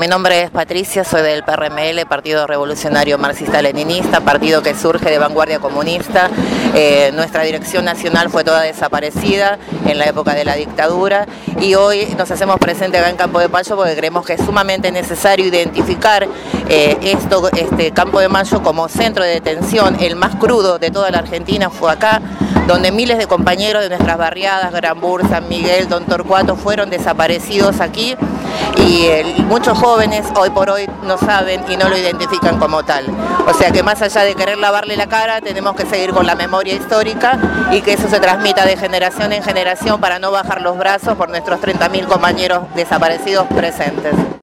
Mi nombre es Patricia, soy del PRML, Partido Revolucionario Marxista-Leninista, partido que surge de vanguardia comunista. Eh, nuestra dirección nacional fue toda desaparecida en la época de la dictadura y hoy nos hacemos presentes acá en Campo de Mayo porque creemos que es sumamente necesario identificar eh, esto, este Campo de Mayo como centro de detención, el más crudo de toda la Argentina fue acá, donde miles de compañeros de nuestras barriadas, Granbur, San Miguel, Don Torcuato, fueron desaparecidos aquí y muchos jóvenes hoy por hoy no saben y no lo identifican como tal. O sea que más allá de querer lavarle la cara, tenemos que seguir con la memoria histórica y que eso se transmita de generación en generación para no bajar los brazos por nuestros 30.000 compañeros desaparecidos presentes.